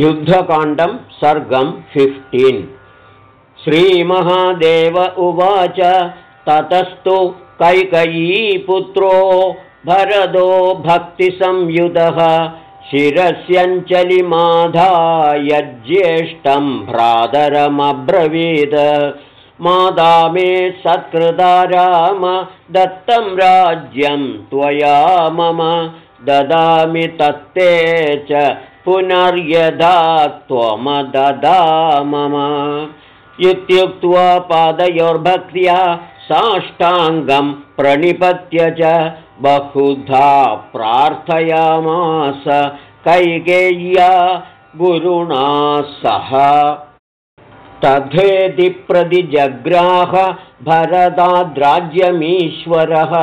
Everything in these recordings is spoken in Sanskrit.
युद्धकाण्डं सर्गं फिफ्टीन् श्रीमहादेव उवाच ततस्तु कैकयीपुत्रो भरदो भक्तिसंयुतः शिरस्यञ्चलिमाधायज्येष्ठं भ्रातरमब्रवीद मादा मे सत्कृता राम दत्तं राज्यं त्वया मम ददामि तत्ते च पुनर्यदा त्वमददा मम इत्युक्त्वा पादयोर्भक्त्या साष्टाङ्गं प्रणिपत्य च बहुधा प्रार्थयामास कैकेय्या गुरुणा सह। तथेति प्रतिजग्राह भरदाद्राज्यमीश्वरः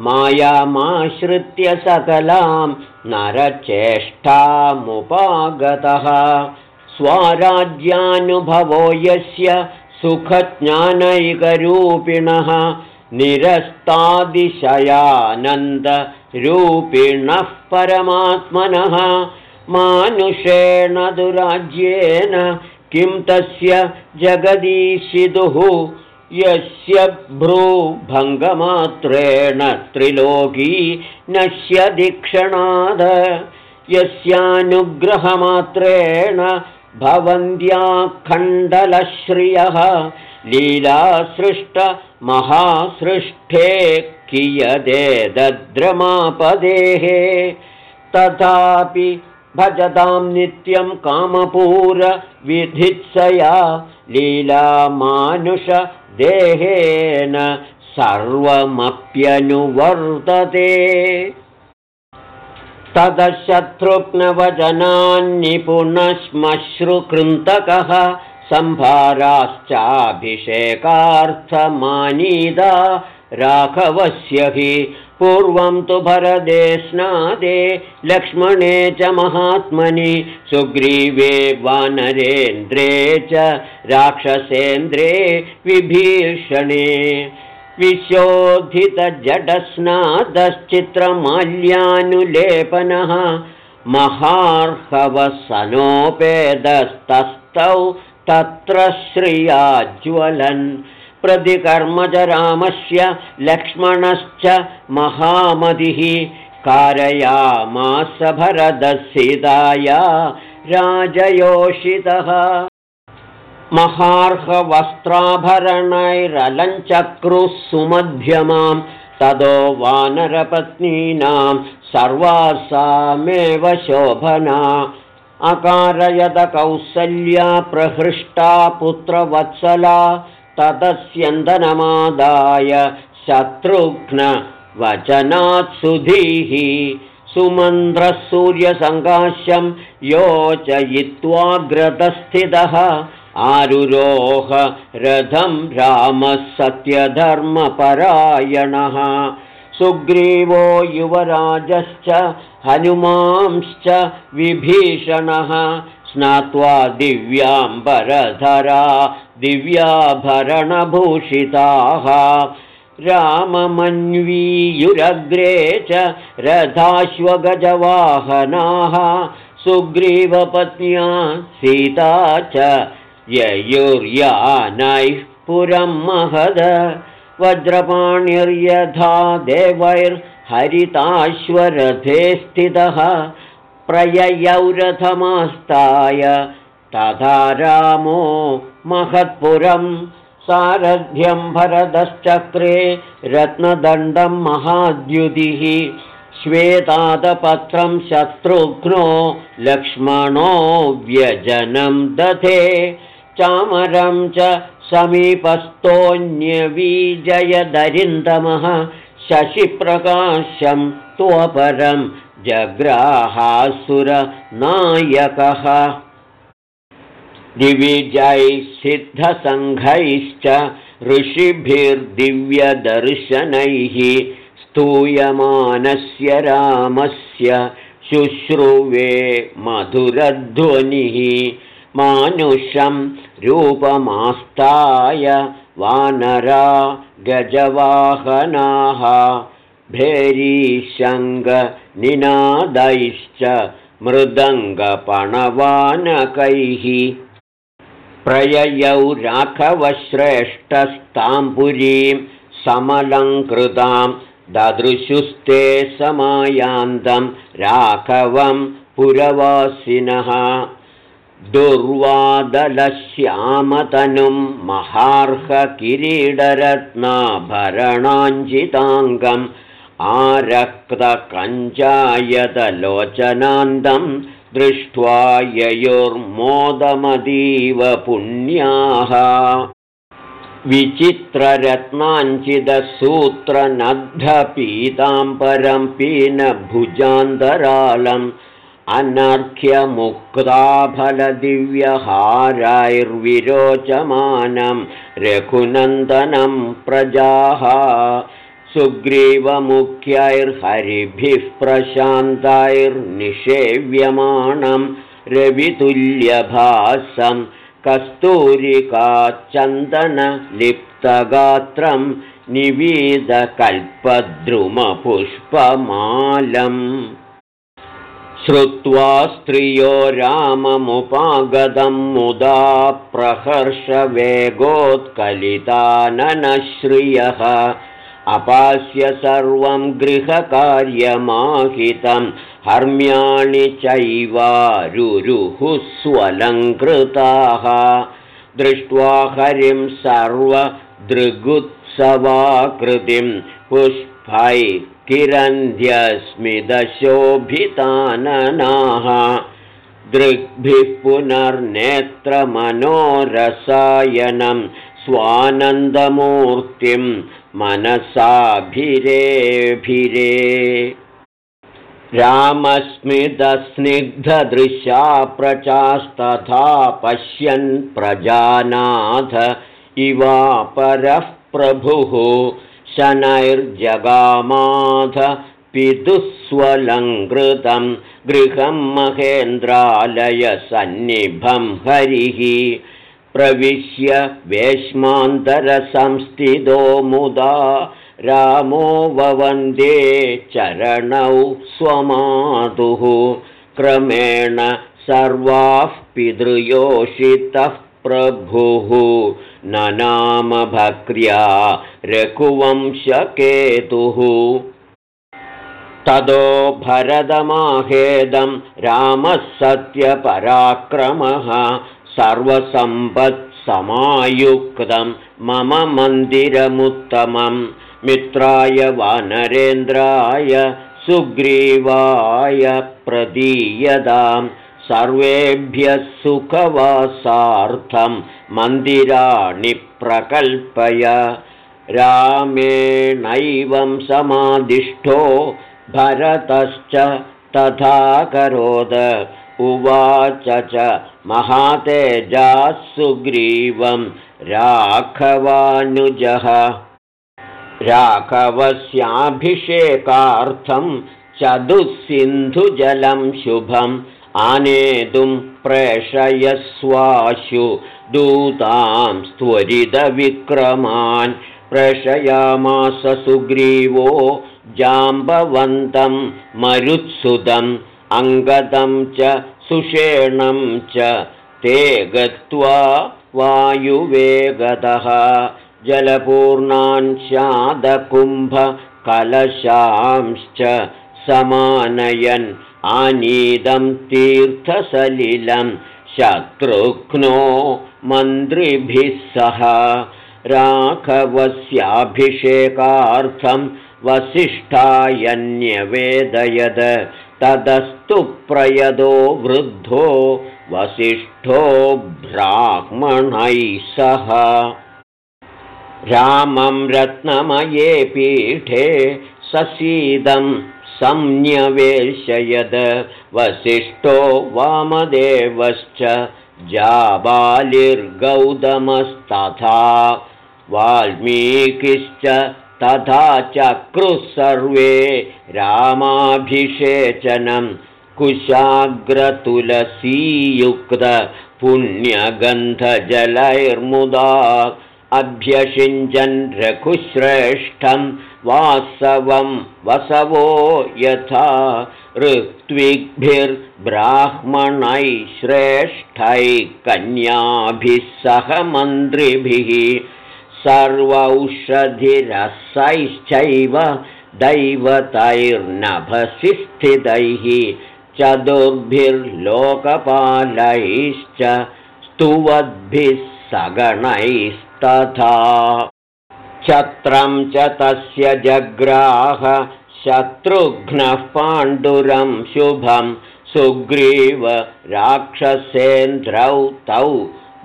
मायामाश्रित्य सकलां नरचेष्टामुपागतः। स्वाराज्यानुभवो यस्य सुखज्ञानैकरूपिणः निरस्तादिशयानन्दरूपिणः परमात्मनः। मानुषेण दुराज्येन किं तस्य जगदीशितुः यस्य भ्रूभङ्गमात्रेण त्रिलोकी नश्यदीक्षणाद यस्यानुग्रहमात्रेण भवन्त्याखण्डलश्रियः लीलासृष्टमहासृष्ठे कियदे दद्रमापदेः। तथापि भजतां नित्यं कामपूरविधित्सया लीलामानुषदेहेन सर्वमप्यनुवर्तते। तदशत्रुघ्नवचनान्निपुणश्मश्रुकृन्तकः सम्भाराश्चाभिषेकार्थमानीदा राघवस्य हि पूर्वं तु भरदे स्नादे लक्ष्मणे च महात्मनि सुग्रीवे वानरेन्द्रे च राक्षसेन्द्रे विभीषणे। विशोधितजडस्नादश्चित्रमाल्यानुलेपनः महार्हवसनोपेदस्तस्थौ तत्र श्रियाज्वलन् प्रतिकर्मज रामस्य लक्ष्मणश्च महामतिः कारयामास भरदसीताया राजयोषितः। महार्हवस्त्राभरणैरलञ्चक्रुः सुमध्यमां ततो वानरपत्नीनां सर्वासामेव शोभना। अकारयदकौसल्या प्रहृष्टा पुत्रवत्सला ततस्यन्दनमादाय शत्रुघ्नवचनात् सुधीः सुमन्त्रः सूर्यसङ्काश्यं योचयित्वाग्रतस्थितः आरुरोह रथं रामः सत्यधर्मपरायणः सुग्रीवो युवराजश्च हनुमांश्च विभीषणः स्नात्वा दिव्याम्बरधरा दिव्याभरणभूषिताः। राममन्वीयुरग्रे च रथाश्वगजवाहनाः। सुग्रीवपत्न्या सीता च ययुर्यानैः पुरं महद। वज्रपाणिर्यथा देवैर्हरिताश्वरथे स्थितः। प्रययौरथमास्ताय तथा रामो महत्पुरं सारथ्यं भरदश्चक्रे रत्नदण्डं महाद्युतिः श्वेतादपत्रं शत्रुघ्नो लक्ष्मणो व्यजनं दधे चामरं च समीपस्थोऽन्यवीजयदरिन्दमः शशिप्रकाशं त्वपरं जग्राहासुरनायकः दिविजैः सिद्धसङ्घैश्च ऋषिभिर्दिव्यदर्शनैः स्तूयमानस्य रामस्य शुश्रुवे मधुरध्वनिः मानुषं रूपमास्ताय वानरा गजवाहनाः भेरीशङ्गनिनादैश्च मृदङ्गपणवानकैः प्रययौ राघवश्रेष्ठस्ताम्पुरीं समलङ्कृतां ददृशुस्ते समायान्तं राघवं पुरवासिनः। दुर्वादलश्यामतनुं महार्हकिरीडरत्नाभरणाञ्जिताङ्गम् आरक्तकञ्चायतलोचनान्दं दृष्ट्वा ययोर्मोदमतीव पुण्याः। विचित्ररत्नाञ्चिदसूत्रनद्धपीताम्बरं पीनभुजान्तरालम् अनर्घ्यमुक्ताफलदिव्यहाराैर्विरोचमानं रघुनन्दनं प्रजाः सुग्रीवमुख्यैर्हरिभिः प्रशान्तैर्निषेव्यमाणं रवितुल्यभासं कस्तूरिकाचन्दनलिप्तगात्रं निवीदकल्पद्रुमपुष्पमालम् श्रुत्वा स्त्रियो राममुपागतं मुदा प्रहर्षवेगोत्कलिताननश्रियः अपास्य सर्वं गृहकार्यमाहितं हर्म्याणि चैवारुरुः स्वलङ्कृताः दृष्ट्वा हरिं सर्वदृगुत्सवाकृतिं पुष्पै किरन्ध्यस्मिदशोभिताननाः दृग्भिः पुनर्नेत्रमनोरसायनं स्वानन्दमूर्तिं मनसाभिरेभिरे। रामस्मितस्निग्धदृशा प्रचास्तथा पश्यन् प्रजानाथ इवापरः प्रभुः शनैर्जगामाथ पितुस्वलङ्कृतं गृहं महेन्द्रालयसन्निभं हरिः प्रविश्य वेश्मान्तरसंस्थितो मुदा रामो ववन्दे चरणौ स्वमातुः। क्रमेण सर्वाः पितृयोषितः प्रभुः। न नाम भक्र्या रघुवंशकेतुः। ततो भरदमाहेदं रामः सत्यपराक्रमः सर्वसम्पत्समायुक्तं मम मन्दिरमुत्तमं। मित्राय वानरेन्द्राय सुग्रीवाय प्रदीयताम् सर्वेभ्यः सुखवासार्थं मन्दिराणि प्रकल्पय। रामेणैवं समादिष्टो भरतश्च तथा करोद उवाच च महातेजाः सुग्रीवं राघवानुजः। राघवस्याभिषेकार्थं चतुःसिन्धुजलं शुभम् आनेतुं प्रेषयस्वाशु। दूतां त्वरितविक्रमान् प्रेषयामास सुग्रीवो जाम्बवन्तं मरुत्सुतम् अङ्गदं च सुषेणं च ते गत्वा वायुवेगतः जलपूर्णान् शादकुम्भकलशांश्च समानयन् आनीदं तीर्थसलिलं शत्रुघ्नो मन्त्रिभिः सह राघवस्याभिषेकार्थं वसिष्ठायन्यवेदयद तदस्तु प्रयदो वृद्धो वसिष्ठो ब्राह्मणैः सह। रामं रत्नमये पीठे ससीदं संन्यवेशयद वसिष्ठो वामदेवश्च जाबालिर्गौतमस्तथा। वाल्मीकिश्च तथा चक्रुः सर्वे रामाभिषेचनं कुशाग्रतुलसीयुक्तपुण्यगन्धजलैर्मुदा अभ्यषिञ्चन् रघुश्रेष्ठं वासवं वसवो यथा ऋत्विग्भिर्ब्राह्मणैः श्रेष्ठैः कन्याभिः सह मन्त्रिभिः सर्वौषधिरसैश्चैव दैवतैर्नभसि स्थितैः चतुर्भिर्लोकपालैश्च स्तुवद्भिः सगणैस्तथा। छत्रं च तस्य जग्राह शत्रुघ्नः पाण्डुरं शुभं सुग्रीव राक्षसेन्द्रौ तौ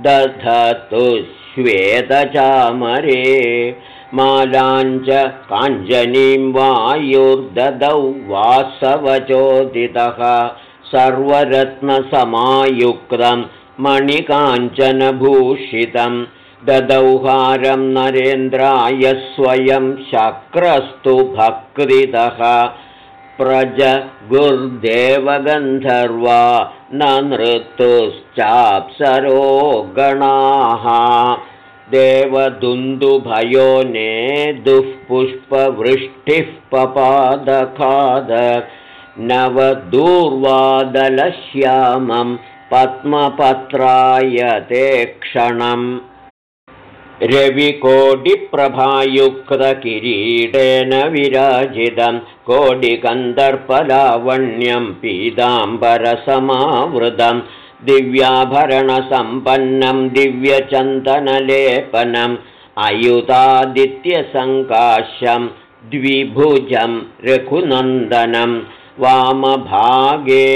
दधतु श्वेतचामरे मालाञ्च काञ्जनीं वायुर्ददौ वासवचोदितः सर्वरत्नसमायुक्तं मणिकाञ्चनभूषितं ददौहारं नरेन्द्राय स्वयं शक्रस्तु भक्तितः प्रज गुर्देवगन्धर्वा न नृतुश्चाप्सरो गणाः देवदुन्दुभयो ने दुःपुष्पवृष्टिः पपादखाद। नवदूर्वादलश्यामं पद्मपत्राय ते क्षणम् रविकोटिप्रभायुक्तकिरीटेन विराजितं कोटिकन्दर्पलावण्यं पीताम्बरसमावृतं दिव्याभरणसम्पन्नं दिव्यचन्दनलेपनम् अयुतादित्यसङ्काशं द्विभुजं रघुनन्दनं वामभागे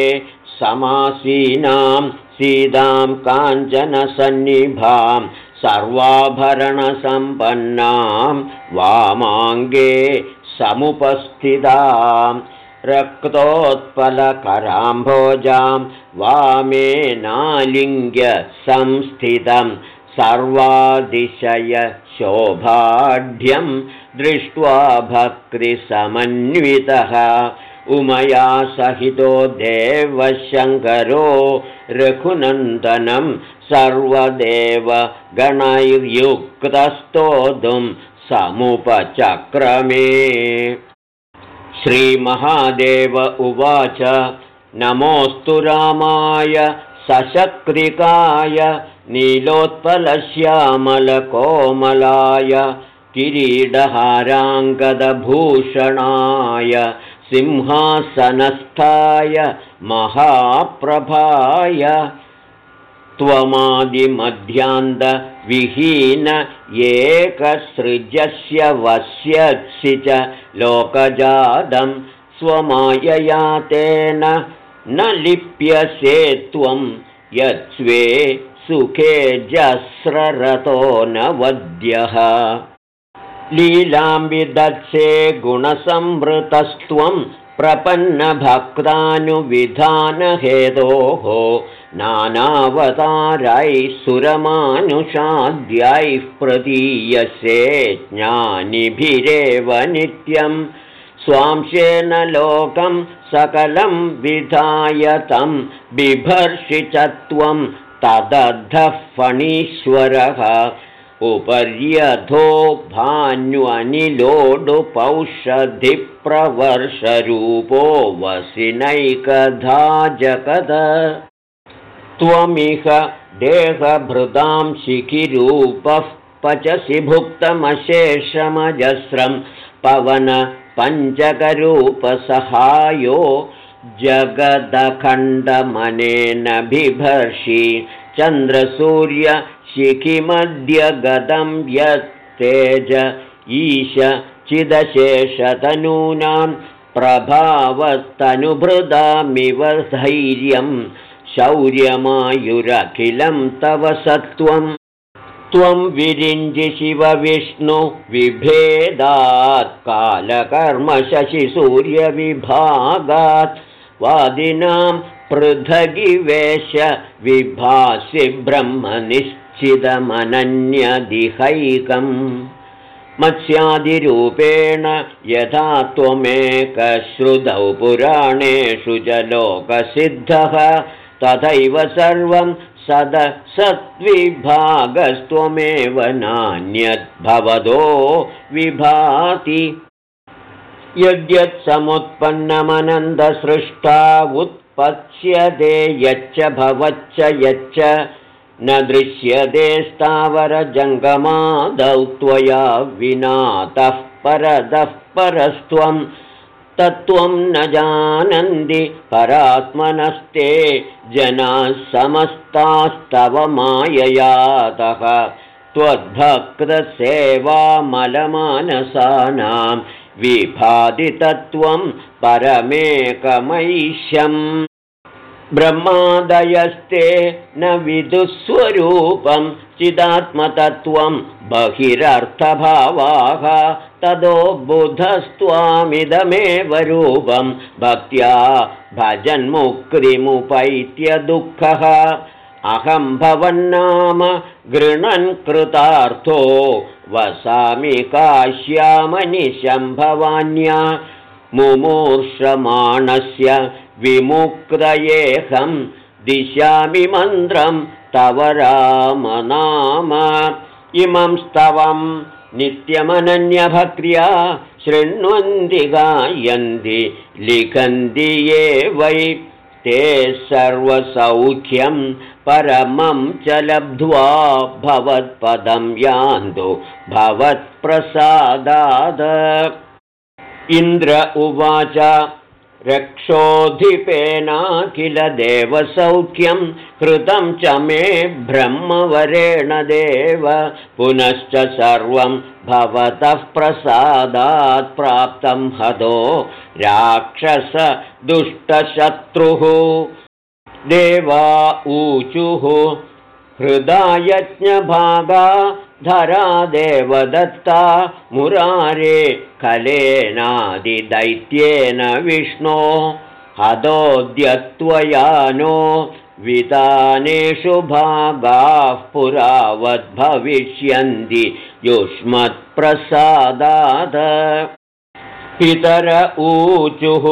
समासीनां सीतां काञ्चनसन्निभां सर्वाभरणसम्पन्नां वामाङ्गे समुपस्थितां। रक्तोत्पलकराम्भोजां वामेनालिङ्ग्य संस्थितं। सर्वादिशयशोभाढ्यं दृष्ट्वा भक्तिसमन्वितः। उमया सहितो देवशङ्करो रघुनन्दनं सर्वदेव गणैर्युक्तस्तोदुं समुपचक्रमे। श्रीमहादेव उवाच नमोऽस्तु रामाय सशक्रिकाय नीलोत्पलश्यामलकोमलाय किरीडहाराङ्गदभूषणाय सिंहासनस्थाय महाप्रभाय त्वमादिमध्यान्तविहीन एकसृजस्य वस्यसि च लोकजातं स्वमायया तेन न लिप्यसे त्वं यत्स्वे सुखे जस्ररतो न वद्यः। लीलाम्बिदत्से गुणसंवृतस्त्वं प्रपन्नभक्तानुविधानहेतोः नानावतारैः सुरमानुषाद्यैः प्रतीयसे ज्ञानिभिरेव नित्यं। स्वांशेन लोकं सकलं विधाय तं बिभर्षि त्वं तदद्धः फणीश्वरः उपर्यथो भान्यनिलोडुपौषधिप्रवर्षरूपो वसिनैकधा जगद त्वमिह देहभृतां शिखिरूपः पचसि भुक्तमशेषमजस्रं पवनपञ्चकरूपसहायो जगदखण्डमनेन बिभर्षि चन्द्रसूर्यशिखिमध्यगतं यत्तेज ईश चिदशेषतनूनां प्रभावस्तनुभृदामिव धैर्यं शौर्यमायुरखिलं तव सत्वं त्वं विरिञ्जि शिवविष्णुविभेदात् कालकर्मशशिसूर्यविभागात् वादिनां पृथगिवेश विभासि ब्रह्मनिश्चितमनन्यदिहैकम् मत्स्यादिरूपेण यथा त्वमेकश्रुतौ पुराणेषु च लोकसिद्धः तथैव सर्वं सदसद्विभागस्त्वमेव नान्यद्भवदो विभाति। यद्यत्समुत्पन्नमनन्दसृष्टा उत्पत्स्यते यच्च भवच्च यच्च न दृश्यते स्थावरजङ्गमादौ त्वया विनातः परतः परस्त्वं। तत्त्वं न जानन्ति परात्मनस्ते जनाः समस्तास्तव माययातः। त्वद्भक्तसेवामलमानसानां विभादितत्वं परमेकमैष्यम् ब्रह्मादयस्ते न विदुस्वरूपं चिदात्मतत्त्वं बहिरर्थभावाः तदो बुधस्त्वामिदमेव रूपं भक्त्या भजन्मुक्तिमुपैत्यदुःखः अहं भवन्नाम गृणन् कृतार्थो वसामि काश्यामनिशम्भवान्या मुमूर्षमाणस्य विमुक्तयेऽहं दिशामि मन्त्रं तव रामनाम इमं स्तवं नित्यमनन्यभक्र्या शृण्वन्ति गायन्ति लिखन्ति ये वै। ते सर्वसौख्यं परमं च लब्ध्वा भवत्पदं यान्तु भवत्प्रसादाद इन्द्र उवाच रक्षोधिपेनाखिल देवसौख्यं कृतं च मे ब्रह्मवरेण देव। पुनश्च सर्वं भवतः प्रसादात् प्राप्तं हतो राक्षसदुष्टशत्रुः देवा ऊचुः हृदायज्ञभागा धरा देवदत्ता मुरारे कलेनादिदैत्येन विष्णो हदोद्यत्वयानो वितानेषु भागाः पुरावद्भविष्यन्ति युष्मत्प्रसादाद पितर ऊचुः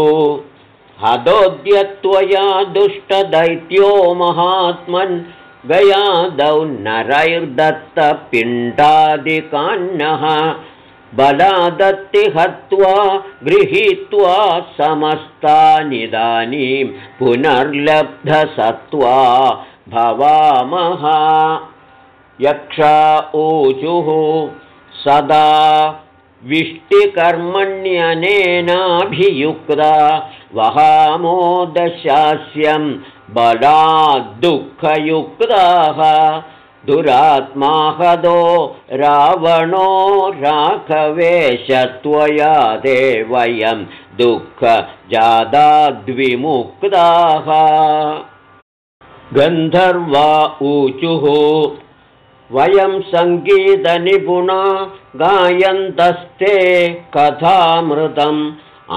हदोद्यत्वया दुष्टदैत्यो महात्मन् गयादौ नरैर्दत्तपिण्डादिकान्नः बलादत्ति हत्वा गृहीत्वा समस्तानिदानीं पुनर्लब्धसत्त्वा भवामः। यक्षा ऊचुः सदा विष्टिकर्मण्यनेनाभियुक्ता बलाद्दुःखयुक्ताः दुरात्माहदो रावणो राघवेशत्वया ते वयं दुःखजादाद्विमुक्ताः। गन्धर्वा ऊचुः वयं सङ्गीतनिपुणा गायन्तस्ते कथामृतम्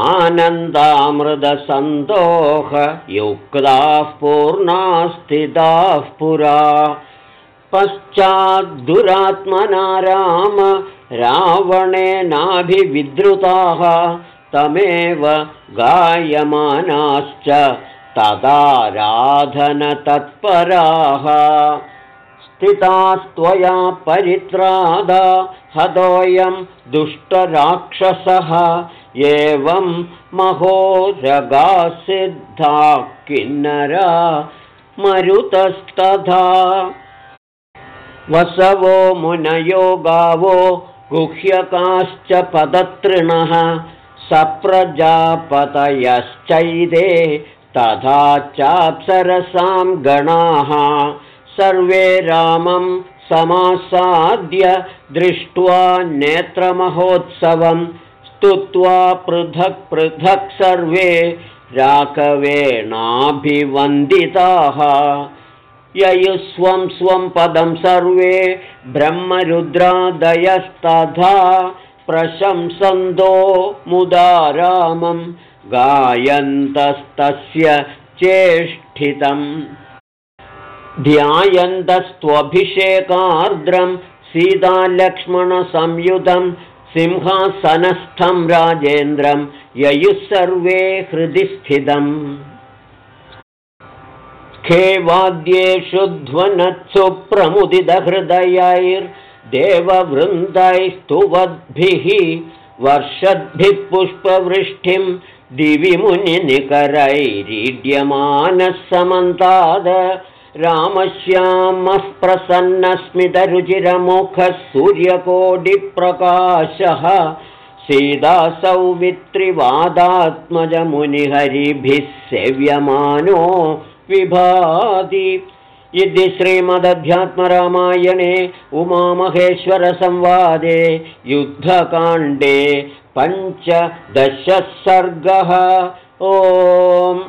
आनन्दामृतसन्तोषयुक्ताः पूर्णास्थिताः पुरा। पश्चाद्दुरात्मना राम रावणेनाभिविद्रुताः तमेव गायमानाश्च तदाराधनतत्पराः स्थितास्त्वया परित्रादा हतोऽयं दुष्टराक्षसः एवं महोरगासिद्धा किन्नरा मरुतस्तथा। वसवो मुनयो गावो गुह्यकाश्च पदतृणः सप्रजापतयश्चैदे तथा चाप्सरसां गणाः। सर्वे रामं समासाद्य दृष्ट्वा नेत्रमहोत्सवं स्तुत्वा पृथक् पृथक् सर्वे राघवेणाभिवन्दिताः। ययुस्वं स्वं पदं सर्वे ब्रह्मरुद्रादयस्तथा प्रशंसन्दो मुदा रामं गायन्तस्तस्य चेष्टितम्। ध्यायन्तस्त्वभिषेकार्द्रं सीतालक्ष्मणसंयुतं सिंहासनस्थं राजेन्द्रं ययुः सर्वे हृदि स्थितम्। खेवाद्येषु ध्वनत्सु प्रमुदितहृदयैर्देववृन्दैस्तुवद्भिः वर्षद्भिः पुष्पवृष्टिं दिवि मुनिनिकरैरीड्यमानः समन्ताद रामश्यामः प्रसन्नस्मितरुचिरमुखः सूर्यकोटिप्रकाशः सीदासौमित्रिवादात्मजमुनिहरिभिः सेव्यमानो विभाति। इति श्रीमदध्यात्मरामायणे उमामहेश्वरसंवादे युद्धकाण्डे पञ्चदशः सर्गः। ओम्